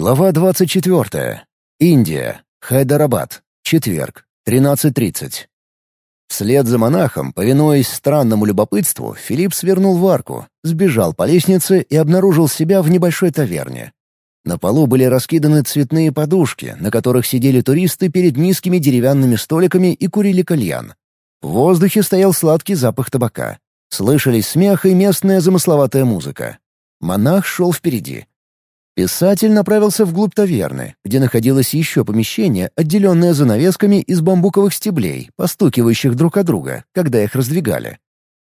Глава 24. Индия. Хайдарабад. Четверг. 13.30. Вслед за монахом, повинуясь странному любопытству, Филипп свернул в арку, сбежал по лестнице и обнаружил себя в небольшой таверне. На полу были раскиданы цветные подушки, на которых сидели туристы перед низкими деревянными столиками и курили кальян. В воздухе стоял сладкий запах табака. Слышались смех и местная замысловатая музыка. Монах шел впереди. Писатель направился вглубь таверны, где находилось еще помещение, отделенное занавесками из бамбуковых стеблей, постукивающих друг от друга, когда их раздвигали.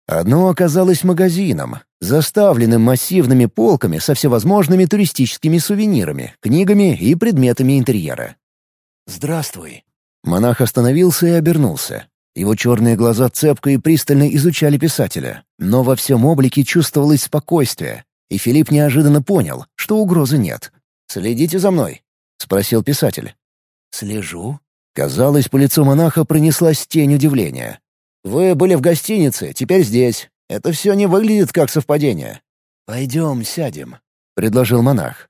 Одно оказалось магазином, заставленным массивными полками со всевозможными туристическими сувенирами, книгами и предметами интерьера. «Здравствуй». Монах остановился и обернулся. Его черные глаза цепко и пристально изучали писателя, но во всем облике чувствовалось спокойствие, и Филипп неожиданно понял, что угрозы нет. «Следите за мной», — спросил писатель. «Слежу». Казалось, по лицу монаха пронеслась тень удивления. «Вы были в гостинице, теперь здесь. Это все не выглядит как совпадение». «Пойдем сядем», — предложил монах.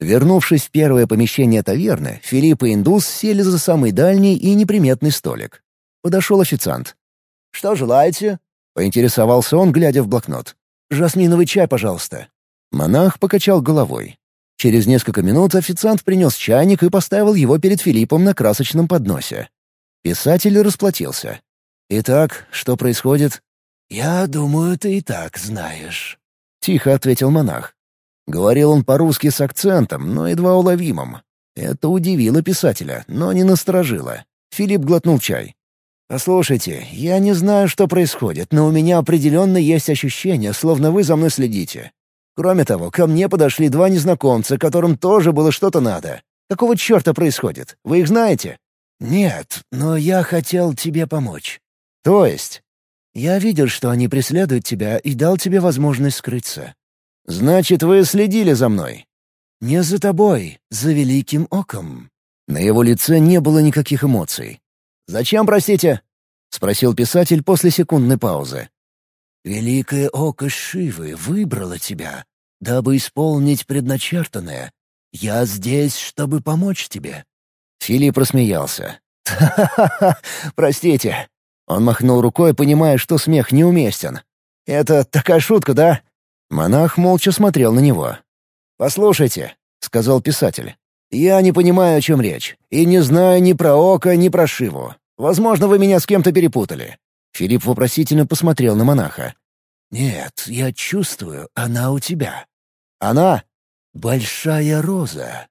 Вернувшись в первое помещение таверны, Филипп и Индус сели за самый дальний и неприметный столик. Подошел официант. «Что желаете?» — поинтересовался он, глядя в блокнот. «Жасминовый чай, пожалуйста». Монах покачал головой. Через несколько минут официант принес чайник и поставил его перед Филиппом на красочном подносе. Писатель расплатился. «Итак, что происходит?» «Я думаю, ты и так знаешь», — тихо ответил монах. Говорил он по-русски с акцентом, но едва уловимым. Это удивило писателя, но не насторожило. Филипп глотнул чай. «Послушайте, я не знаю, что происходит, но у меня определенно есть ощущение, словно вы за мной следите. Кроме того, ко мне подошли два незнакомца, которым тоже было что-то надо. Какого черта происходит? Вы их знаете?» «Нет, но я хотел тебе помочь». «То есть?» «Я видел, что они преследуют тебя и дал тебе возможность скрыться». «Значит, вы следили за мной?» «Не за тобой, за великим оком». На его лице не было никаких эмоций. «Зачем, простите?» — спросил писатель после секундной паузы. «Великое око Шивы выбрало тебя, дабы исполнить предначертанное. Я здесь, чтобы помочь тебе». Филипп рассмеялся. «Ха-ха-ха! Простите!» Он махнул рукой, понимая, что смех неуместен. «Это такая шутка, да?» Монах молча смотрел на него. «Послушайте», — сказал писатель. «Я не понимаю, о чем речь, и не знаю ни про око, ни про Шиву. Возможно, вы меня с кем-то перепутали». Филипп вопросительно посмотрел на монаха. «Нет, я чувствую, она у тебя». «Она?» «Большая роза».